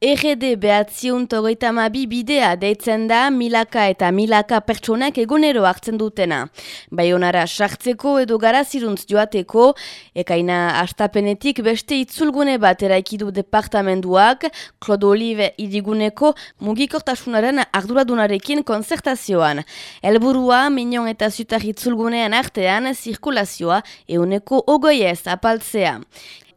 EGD behatziun togeita mabi bidea deitzen da milaka eta milaka pertsonak egunero hartzen dutena. Baionara sartzeko edo garaziruntz joateko, ekaina astapenetik beste itzulgune bat eraikidu departamenduak, Claude Olive iriguneko mugikortasunaren arduradunarekin konzertazioan. Elburua, minon eta zutar itzulgunean artean, zirkulazioa euneko ogoiez apaltzea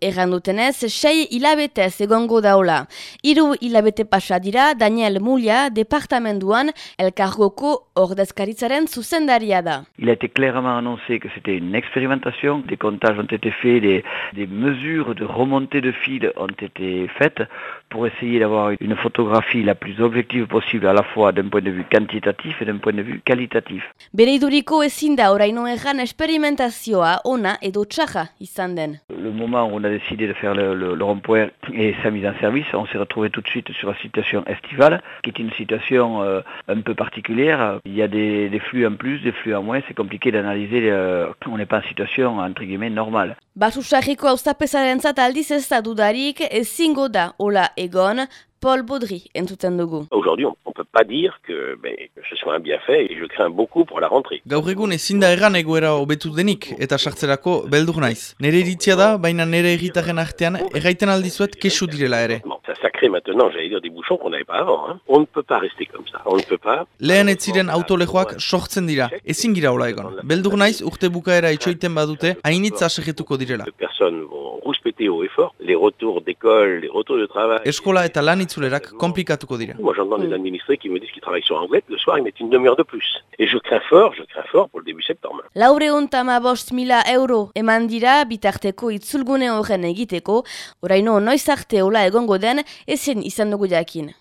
erran dutenez, sei hilabetez egongo daula. Hiru hilabete pasa dira, Daniel Mulia, departamenduan, elkargoko ordezkaritzaren zuzendaria da. Il a été clairement annoncé que c'était une expérimentation, des comptages ont été faits, des, des mesures de remontée de fil ont été faites pour essayer d'avoir une photographie la plus objective possible à la fois d'un point de vue quantitatif et d'un point de vue qualitatif. Bere iduriko ezin da oraino erran esperimentazioa ona edo txaja izan den. Le moment où on a décidé de faire le, le, rond-point et sa mise en service, on s'est retrouvé tout de suite sur la situation estivale, qui est une situation euh, un peu particulière. Il y a des, flux en plus, des flux en moins, c'est compliqué d'analyser, euh, on n'est pas en situation, entre guillemets, normale. Paul Baudry entzuten dugu. Aujourd'hui, on ne peut pas dire que, ben, que ce soit un bienfait et je crains beaucoup pour la rentrée. Gaur egun ezin da egan egoera hobetu denik eta sartzerako beldur naiz. Nere iritzia da, baina nere egitaren artean erraiten aldizuet kesu direla ere. Ça, ça crée maintenant, j'allais dire, des bouchons qu'on n'avait pas avant. Hein. On ne peut pas rester comme ça. On ne peut pas... Lehen ez ziren autolejoak sortzen dira, ezin gira hola egon. Beldur naiz urte bukaera itxoiten badute, hainitz asegetuko direla. Personnes vont rouspéter haut et fort. Les retours d'école, les retours de travail... Eskola eta lan itzulerak komplikatuko dira. Moi, j'entends des administrés qui me disent qu'ils travaillent sur Anglette, le soir, ils mettent une demi-heure de plus. Et je crains fort, je crains fort pour le début septembre. Laureun tamabost mila euro eman dira bitarteko itzulgune horren egiteko, oraino noiz arte hola egongo den, ezin izan dugu jakin.